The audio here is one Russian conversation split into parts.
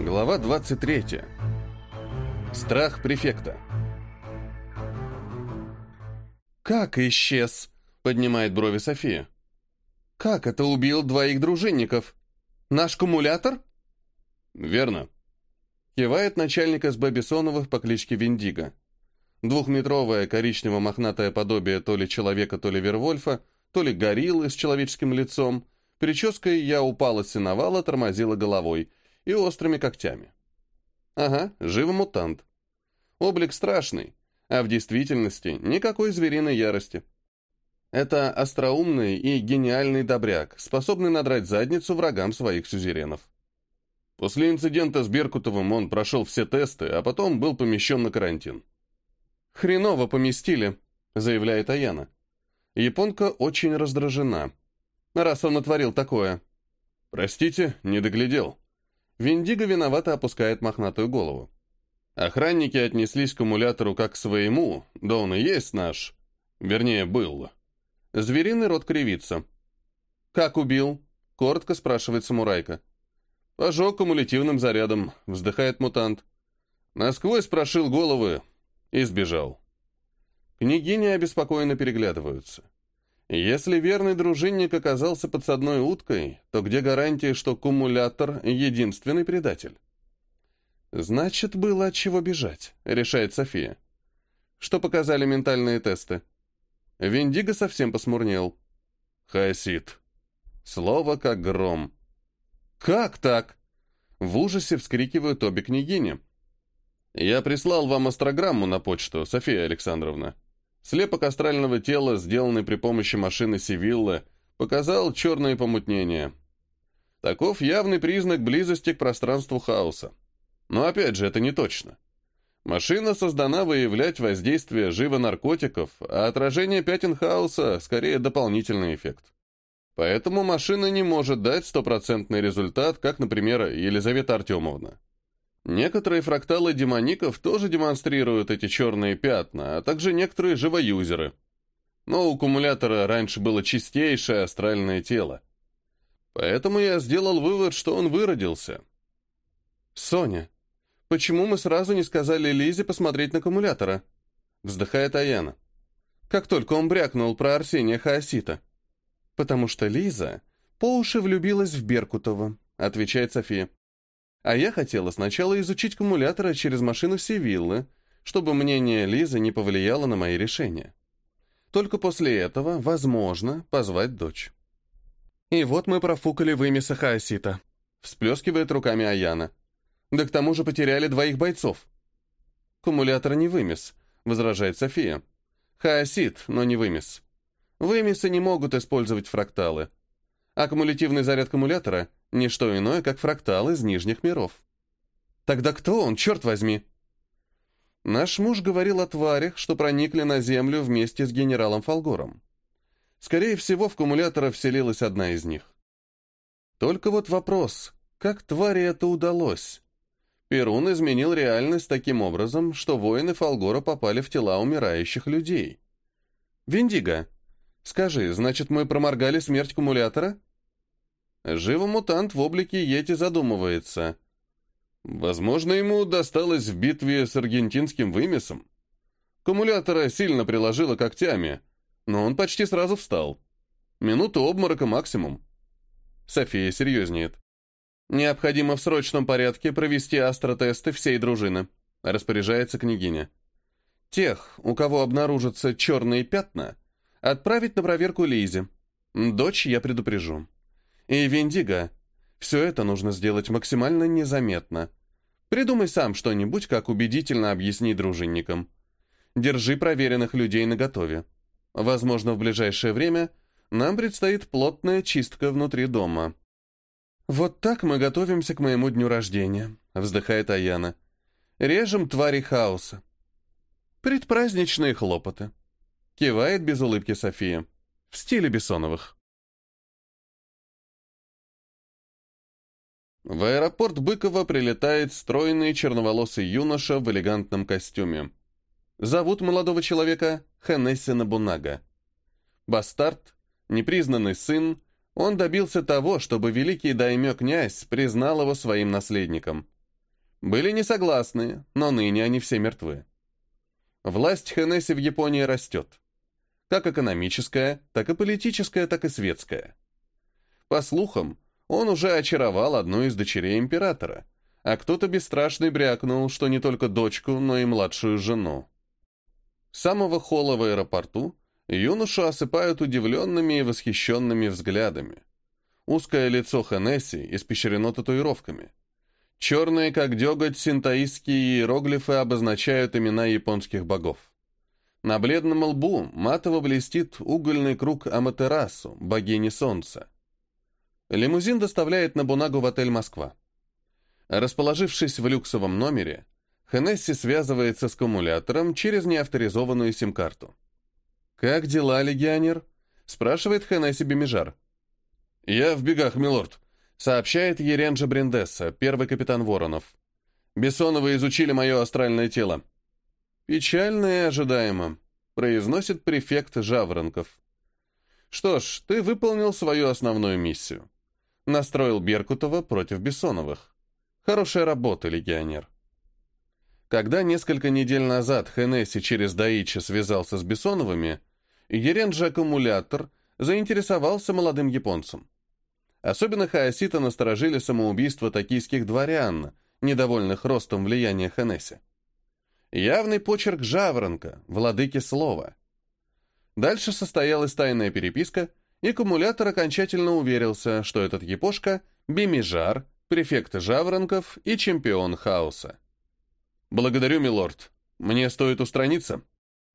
Глава 23. Страх префекта. «Как исчез?» — поднимает брови София. «Как это убил двоих дружинников? Наш кумулятор?» «Верно», — кивает начальник СБ Бессоновых по кличке Виндиго. Двухметровое коричнево-мохнатое подобие то ли человека, то ли Вервольфа, то ли гориллы с человеческим лицом, прической я упала с сеновала, тормозила головой и острыми когтями. Ага, живо мутант. Облик страшный, а в действительности никакой звериной ярости. Это остроумный и гениальный добряк, способный надрать задницу врагам своих сюзеренов. После инцидента с Беркутовым он прошел все тесты, а потом был помещен на карантин. «Хреново поместили», — заявляет Аяна. Японка очень раздражена. Раз он натворил такое. «Простите, не доглядел». Виндиго виновато опускает мохнатую голову. Охранники отнеслись к аккумулятору как к своему, да он и есть наш. Вернее, был. Звериный рот кривится. «Как убил?» — коротко спрашивает самурайка. «Пожег кумулятивным зарядом», — вздыхает мутант. Насквозь прошил головы и сбежал. Княгини обеспокоенно переглядываются. Если верный дружинник оказался подсадной уткой, то где гарантия, что кумулятор — единственный предатель? «Значит, было от чего бежать», — решает София. Что показали ментальные тесты? Виндиго совсем посмурнел. «Хасид». Слово как гром. «Как так?» В ужасе вскрикивают обе княгини. «Я прислал вам астрограмму на почту, София Александровна. Слепок астрального тела, сделанный при помощи машины Сивиллы, показал черные помутнения. Таков явный признак близости к пространству хаоса. Но опять же, это не точно. Машина создана выявлять воздействие живо наркотиков, а отражение пятен хаоса – скорее дополнительный эффект. Поэтому машина не может дать стопроцентный результат, как, например, Елизавета Артемовна. Некоторые фракталы демоников тоже демонстрируют эти черные пятна, а также некоторые живоюзеры. Но у аккумулятора раньше было чистейшее астральное тело. Поэтому я сделал вывод, что он выродился. «Соня, почему мы сразу не сказали Лизе посмотреть на аккумулятора?» Вздыхает Аяна. Как только он брякнул про Арсения Хаосита. «Потому что Лиза по уши влюбилась в Беркутова», отвечает София. А я хотела сначала изучить аккумуляторы через машину Севиллы, чтобы мнение Лизы не повлияло на мои решения. Только после этого, возможно, позвать дочь. И вот мы профукали вымеса Хаосита. Всплескивает руками Аяна. Да к тому же потеряли двоих бойцов. Аккумулятор не вымес, возражает София. Хаосит, но не вымес. Вымесы не могут использовать фракталы. Аккумулятивный заряд аккумулятора — не что иное, как фрактал из нижних миров. Тогда кто он, черт возьми? Наш муж говорил о тварях, что проникли на Землю вместе с генералом Фолгором. Скорее всего, в аккумулятора вселилась одна из них. Только вот вопрос, как твари это удалось? Перун изменил реальность таким образом, что воины Фолгора попали в тела умирающих людей. «Виндиго, скажи, значит, мы проморгали смерть аккумулятора?» Живо мутант в облике Йети задумывается. Возможно, ему досталось в битве с аргентинским вымесом. Кумулятора сильно приложило когтями, но он почти сразу встал. Минуту обморока максимум. София серьезнеет. Необходимо в срочном порядке провести астротесты всей дружины, распоряжается княгиня. Тех, у кого обнаружатся черные пятна, отправить на проверку Лизе. Дочь я предупрежу. И Виндиго. Все это нужно сделать максимально незаметно. Придумай сам что-нибудь, как убедительно объяснить дружинникам. Держи проверенных людей наготове. Возможно, в ближайшее время нам предстоит плотная чистка внутри дома. «Вот так мы готовимся к моему дню рождения», — вздыхает Аяна. «Режем твари хаоса». «Предпраздничные хлопоты», — кивает без улыбки София. В стиле Бессоновых. В аэропорт Быкова прилетает стройный черноволосый юноша в элегантном костюме. Зовут молодого человека Хенесси Набунага. Бастард, непризнанный сын, он добился того, чтобы великий даймё-князь признал его своим наследником. Были не согласны, но ныне они все мертвы. Власть Хенесси в Японии растет. Как экономическая, так и политическая, так и светская. По слухам, он уже очаровал одну из дочерей императора, а кто-то бесстрашный брякнул, что не только дочку, но и младшую жену. С самого холла в аэропорту юношу осыпают удивленными и восхищенными взглядами. Узкое лицо Хенесси испещрено татуировками. Черные, как деготь, синтаистские иероглифы обозначают имена японских богов. На бледном лбу матово блестит угольный круг Аматерасу, богини солнца. Лимузин доставляет на Бунагу в отель «Москва». Расположившись в люксовом номере, Хенесси связывается с аккумулятором через неавторизованную сим-карту. «Как дела, легионер?» — спрашивает Хенесси Бемижар. «Я в бегах, милорд», — сообщает Еренджа Бриндесса, первый капитан Воронов. «Бессоновы изучили мое астральное тело». «Печально и ожидаемо», — произносит префект Жаворонков. «Что ж, ты выполнил свою основную миссию. Настроил Беркутова против Бессоновых. Хорошая работа, легионер». Когда несколько недель назад Хенесси через Даичи связался с Бессоновыми, Еренджи аккумулятор заинтересовался молодым японцем. Особенно Хаосита насторожили самоубийство токийских дворян, недовольных ростом влияния Хенесси. Явный почерк Жаворонка, владыки слова. Дальше состоялась тайная переписка, и окончательно уверился, что этот япошка — Бимижар, префект Жаворонков и чемпион хаоса. «Благодарю, милорд. Мне стоит устраниться?»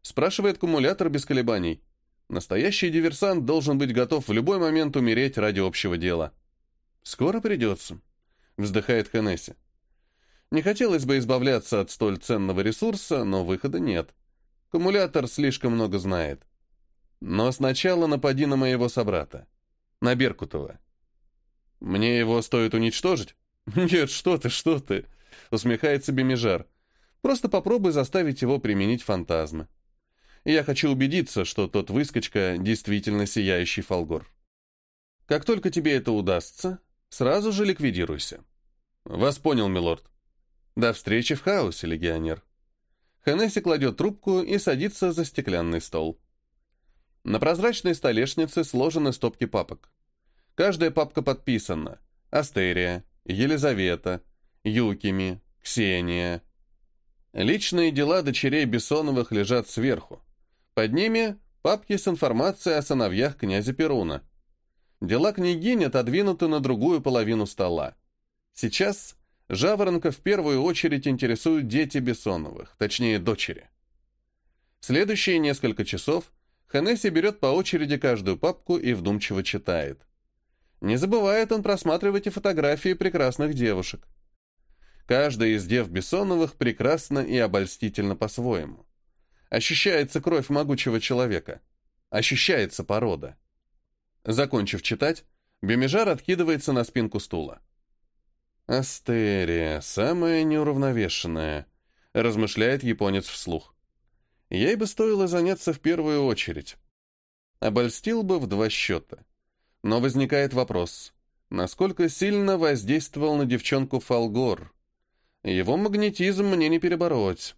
Спрашивает кумулятор без колебаний. Настоящий диверсант должен быть готов в любой момент умереть ради общего дела. «Скоро придется», — вздыхает Хенесси. «Не хотелось бы избавляться от столь ценного ресурса, но выхода нет. Кумулятор слишком много знает. Но сначала напади на моего собрата, на Беркутова. Мне его стоит уничтожить?» «Нет, что ты, что ты!» — усмехается Бемижар. Просто попробуй заставить его применить фантазмы. Я хочу убедиться, что тот выскочка действительно сияющий фолгор. Как только тебе это удастся, сразу же ликвидируйся. Вас понял, милорд. До встречи в хаосе, легионер. Хеннесси кладет трубку и садится за стеклянный стол. На прозрачной столешнице сложены стопки папок. Каждая папка подписана. Астерия, Елизавета, Юкими, Ксения, Личные дела дочерей Бессоновых лежат сверху. Под ними папки с информацией о сыновьях князя Перуна. Дела княгини отодвинуты на другую половину стола. Сейчас Жаворонка в первую очередь интересуют дети Бессоновых, точнее, дочери. Следующие несколько часов Ханесси берет по очереди каждую папку и вдумчиво читает. Не забывает он просматривать и фотографии прекрасных девушек. Каждая из дев Бессоновых прекрасна и обольстительна по-своему. Ощущается кровь могучего человека. Ощущается порода. Закончив читать, Бемижар откидывается на спинку стула. «Астерия, самая неуравновешенная», — размышляет японец вслух. «Ей бы стоило заняться в первую очередь. Обольстил бы в два счета. Но возникает вопрос, насколько сильно воздействовал на девчонку Фалгор, его магнетизм мне не перебороть.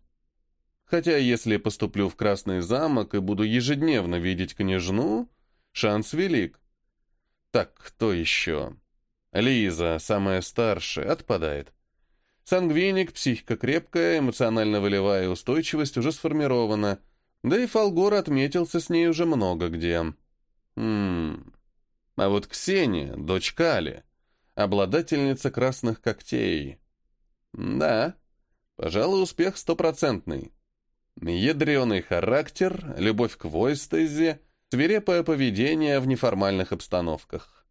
Хотя если поступлю в Красный замок и буду ежедневно видеть княжну, шанс велик. Так, кто еще? Лиза, самая старшая, отпадает. Сангвиник, психика крепкая, эмоционально-волевая устойчивость уже сформирована. Да и Фолгор отметился с ней уже много где. Хм. А вот Ксения, дочь Кали, обладательница красных когтей. Да, пожалуй, успех стопроцентный. Ядреный характер, любовь к войстезе, свирепое поведение в неформальных обстановках.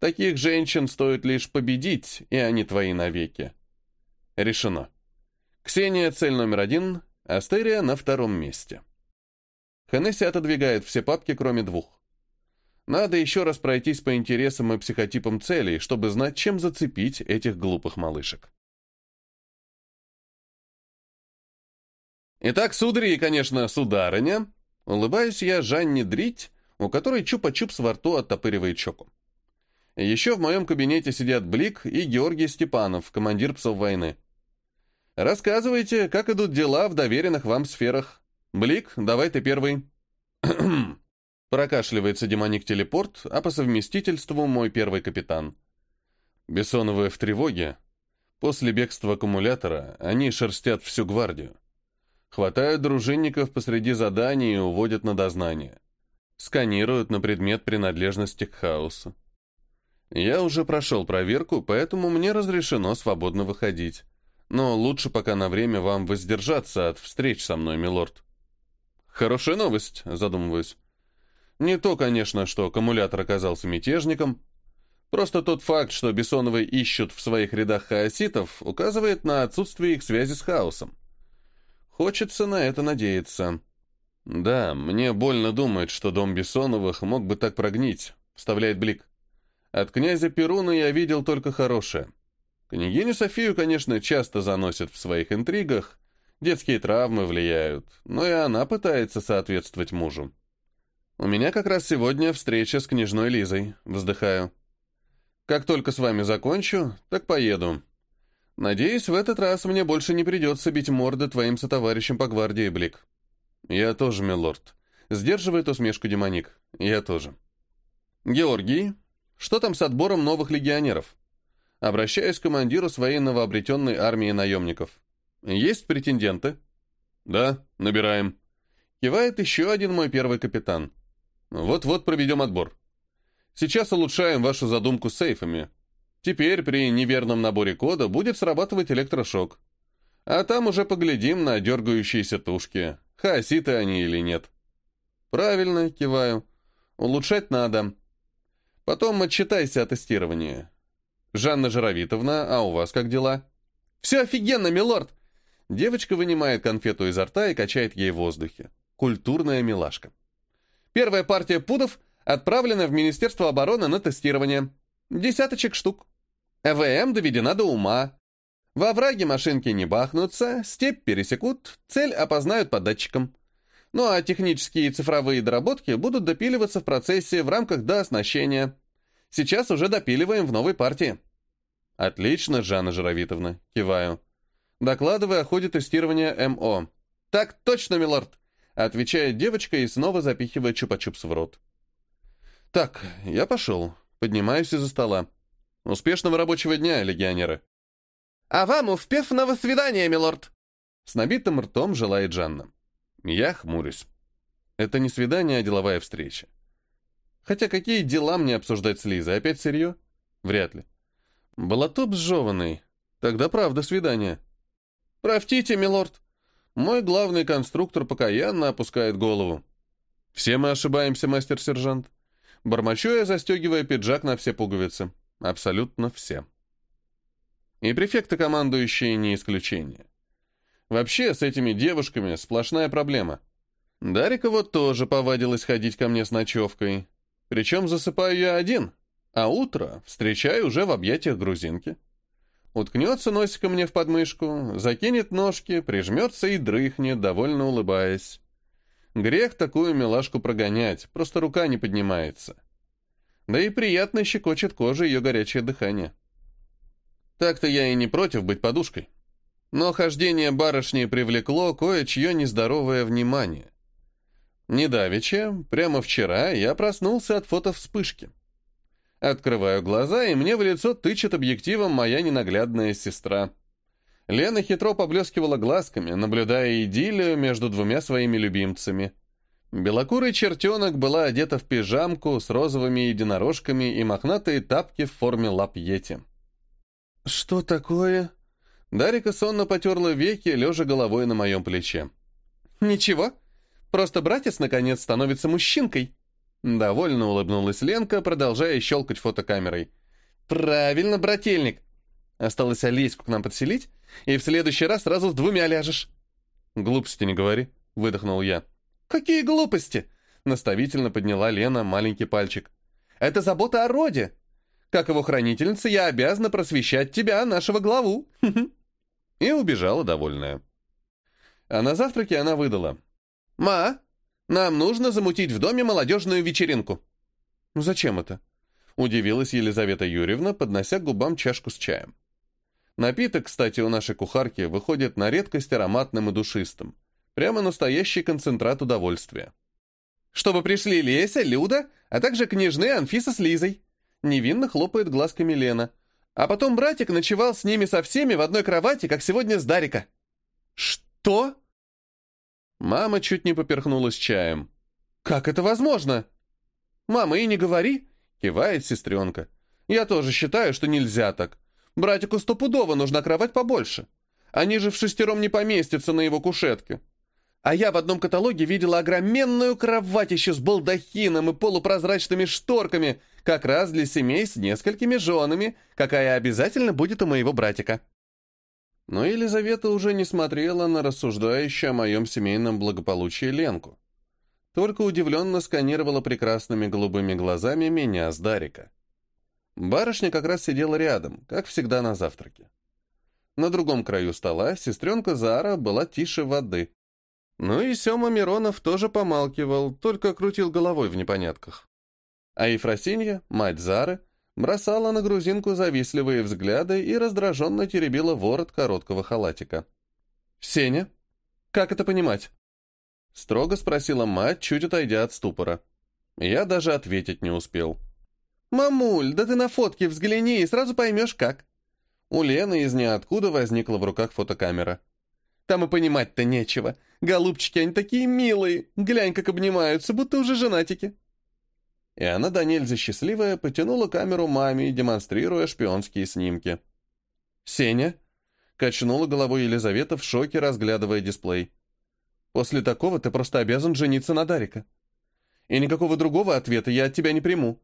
Таких женщин стоит лишь победить, и они твои навеки. Решено. Ксения цель номер один, Астерия на втором месте. Хеннесси отодвигает все папки, кроме двух. Надо еще раз пройтись по интересам и психотипам целей, чтобы знать, чем зацепить этих глупых малышек. Итак, судари и, конечно, сударыня, улыбаюсь я Жанне Дрить, у которой чупа-чупс во рту оттопыривает щеку. Еще в моем кабинете сидят Блик и Георгий Степанов, командир псов войны. Рассказывайте, как идут дела в доверенных вам сферах. Блик, давай ты первый. Прокашливается демоник-телепорт, а по совместительству мой первый капитан. Бессоновые в тревоге. После бегства аккумулятора они шерстят всю гвардию. Хватают дружинников посреди заданий и уводят на дознание. Сканируют на предмет принадлежности к хаосу. Я уже прошел проверку, поэтому мне разрешено свободно выходить. Но лучше пока на время вам воздержаться от встреч со мной, милорд. Хорошая новость, задумываюсь. Не то, конечно, что аккумулятор оказался мятежником. Просто тот факт, что Бессоновы ищут в своих рядах хаоситов, указывает на отсутствие их связи с хаосом. Хочется на это надеяться. Да, мне больно думать, что дом Бессоновых мог бы так прогнить, вставляет Блик. От князя Перуна я видел только хорошее. Княгиню Софию, конечно, часто заносят в своих интригах, детские травмы влияют, но и она пытается соответствовать мужу. У меня как раз сегодня встреча с княжной Лизой, вздыхаю. Как только с вами закончу, так поеду. Надеюсь, в этот раз мне больше не придется бить морды твоим сотоварищам по гвардии, Блик. Я тоже, милорд. Сдерживает усмешку демоник. Я тоже. Георгий, что там с отбором новых легионеров? Обращаюсь к командиру своей новообретенной армии наемников. Есть претенденты? Да, набираем. Кивает еще один мой первый капитан. Вот-вот проведем отбор. Сейчас улучшаем вашу задумку с сейфами. Теперь при неверном наборе кода будет срабатывать электрошок. А там уже поглядим на дергающиеся тушки, хаоситы они или нет. Правильно, киваю. Улучшать надо. Потом отчитайся о тестировании. Жанна Жировитовна, а у вас как дела? Все офигенно, милорд! Девочка вынимает конфету изо рта и качает ей в воздухе. Культурная милашка. Первая партия пудов отправлена в Министерство обороны на тестирование. Десяточек штук. ЭВМ доведена до ума. Во враге машинки не бахнутся, степь пересекут, цель опознают по датчикам. Ну а технические и цифровые доработки будут допиливаться в процессе в рамках дооснащения. Сейчас уже допиливаем в новой партии. Отлично, Жанна Жировитовна, киваю. Докладывая о ходе тестирования МО. Так точно, милорд, отвечает девочка и снова запихивает чупа-чупс в рот. Так, я пошел. Поднимаюсь из-за стола. Успешного рабочего дня, легионеры. А вам успешного свидания, милорд. С набитым ртом желает Жанна. Я хмурюсь. Это не свидание, а деловая встреча. Хотя какие дела мне обсуждать с Лизой? Опять сырье? Вряд ли. Болотоп сжеванный. Тогда правда свидание. Простите, милорд. Мой главный конструктор покаянно опускает голову. Все мы ошибаемся, мастер-сержант. Бормочу я, застегивая пиджак на все пуговицы. Абсолютно все. И префекты командующие не исключение. Вообще, с этими девушками сплошная проблема. Дарика вот тоже повадилась ходить ко мне с ночевкой. Причем засыпаю я один, а утро встречаю уже в объятиях грузинки. Уткнется носиком мне в подмышку, закинет ножки, прижмется и дрыхнет, довольно улыбаясь. Грех такую милашку прогонять, просто рука не поднимается. Да и приятно щекочет кожу ее горячее дыхание. Так-то я и не против быть подушкой. Но хождение барышни привлекло кое-чье нездоровое внимание. Недавеча, прямо вчера, я проснулся от фотовспышки. Открываю глаза, и мне в лицо тычет объективом моя ненаглядная сестра. Лена хитро поблескивала глазками, наблюдая идиллию между двумя своими любимцами. Белокурый чертенок была одета в пижамку с розовыми единорожками и мохнатые тапки в форме лап йети. «Что такое?» Дарика сонно потерла веки, лежа головой на моем плече. «Ничего. Просто братец, наконец, становится мужчинкой». Довольно улыбнулась Ленка, продолжая щелкать фотокамерой. «Правильно, брательник. Осталось Алиску к нам подселить, и в следующий раз сразу с двумя ляжешь». «Глупости не говори», — выдохнул я. «Какие глупости?» — наставительно подняла Лена маленький пальчик. «Это забота о роде. Как его хранительница, я обязана просвещать тебя, нашего главу». И убежала довольная. А на завтраке она выдала. «Ма, нам нужно замутить в доме молодежную вечеринку». «Ну зачем это?» — удивилась Елизавета Юрьевна, поднося к губам чашку с чаем. Напиток, кстати, у нашей кухарки выходит на редкость ароматным и душистым. Прямо настоящий концентрат удовольствия. «Чтобы пришли Леся, Люда, а также княжны Анфиса с Лизой». Невинно хлопает глазками Лена. А потом братик ночевал с ними со всеми в одной кровати, как сегодня с Дарика. «Что?» Мама чуть не поперхнулась чаем. «Как это возможно?» «Мама, и не говори!» — кивает сестренка. «Я тоже считаю, что нельзя так. Братику стопудово нужна кровать побольше. Они же в шестером не поместятся на его кушетке. А я в одном каталоге видела огроменную кровать еще с балдахином и полупрозрачными шторками, как раз для семей с несколькими женами, какая обязательно будет у моего братика. Но Елизавета уже не смотрела на рассуждающую о моем семейном благополучии Ленку. Только удивленно сканировала прекрасными голубыми глазами меня с Дарика. Барышня как раз сидела рядом, как всегда на завтраке. На другом краю стола сестренка Зара была тише воды. Ну и Сема Миронов тоже помалкивал, только крутил головой в непонятках. А Ефросинья, мать Зары, бросала на грузинку завистливые взгляды и раздраженно теребила ворот короткого халатика. «Сеня, как это понимать?» Строго спросила мать, чуть отойдя от ступора. Я даже ответить не успел. «Мамуль, да ты на фотке взгляни и сразу поймешь, как». У Лены из ниоткуда возникла в руках фотокамера. «Там и понимать-то нечего. Голубчики, они такие милые. Глянь, как обнимаются, будто уже женатики». И она до нельзя счастливая потянула камеру маме, демонстрируя шпионские снимки. «Сеня?» — качнула головой Елизавета в шоке, разглядывая дисплей. «После такого ты просто обязан жениться на Дарика. И никакого другого ответа я от тебя не приму.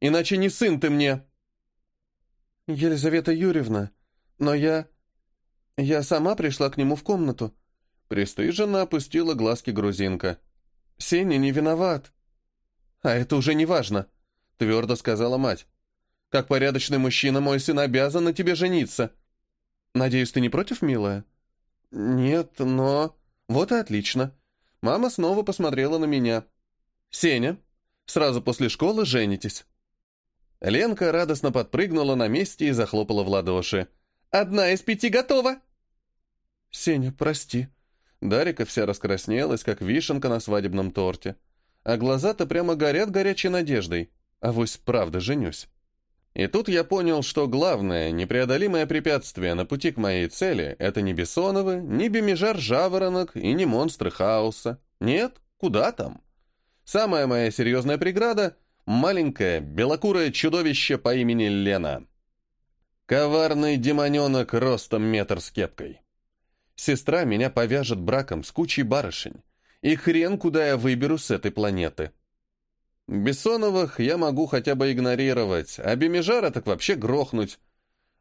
Иначе не сын ты мне!» «Елизавета Юрьевна, но я... Я сама пришла к нему в комнату». Престыженно опустила глазки грузинка. «Сеня не виноват». «А это уже не важно», — твердо сказала мать. «Как порядочный мужчина, мой сын обязан на тебе жениться. Надеюсь, ты не против, милая?» «Нет, но...» «Вот и отлично». Мама снова посмотрела на меня. «Сеня, сразу после школы женитесь». Ленка радостно подпрыгнула на месте и захлопала в ладоши. «Одна из пяти готова!» «Сеня, прости». Дарика вся раскраснелась, как вишенка на свадебном торте. А глаза-то прямо горят горячей надеждой. А вось правда женюсь. И тут я понял, что главное, непреодолимое препятствие на пути к моей цели — это не Бессоновы, не Бемижар Жаворонок и не монстры хаоса. Нет, куда там? Самая моя серьезная преграда — маленькое белокурое чудовище по имени Лена. Коварный демоненок ростом метр с кепкой. Сестра меня повяжет браком с кучей барышень, и хрен, куда я выберу с этой планеты. Бессоновых я могу хотя бы игнорировать, а Бемижара так вообще грохнуть.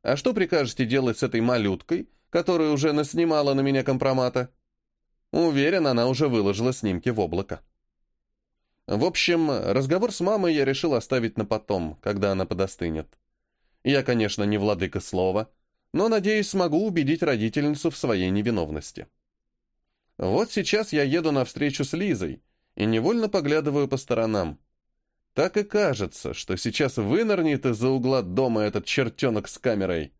А что прикажете делать с этой малюткой, которая уже наснимала на меня компромата? Уверен, она уже выложила снимки в облако. В общем, разговор с мамой я решил оставить на потом, когда она подостынет. Я, конечно, не владыка слова, но, надеюсь, смогу убедить родительницу в своей невиновности. Вот сейчас я еду на встречу с Лизой и невольно поглядываю по сторонам. Так и кажется, что сейчас вынырнет из-за угла дома этот чертенок с камерой.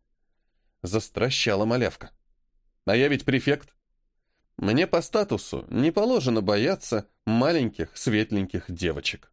Застращала малявка. А я ведь префект. Мне по статусу не положено бояться маленьких светленьких девочек.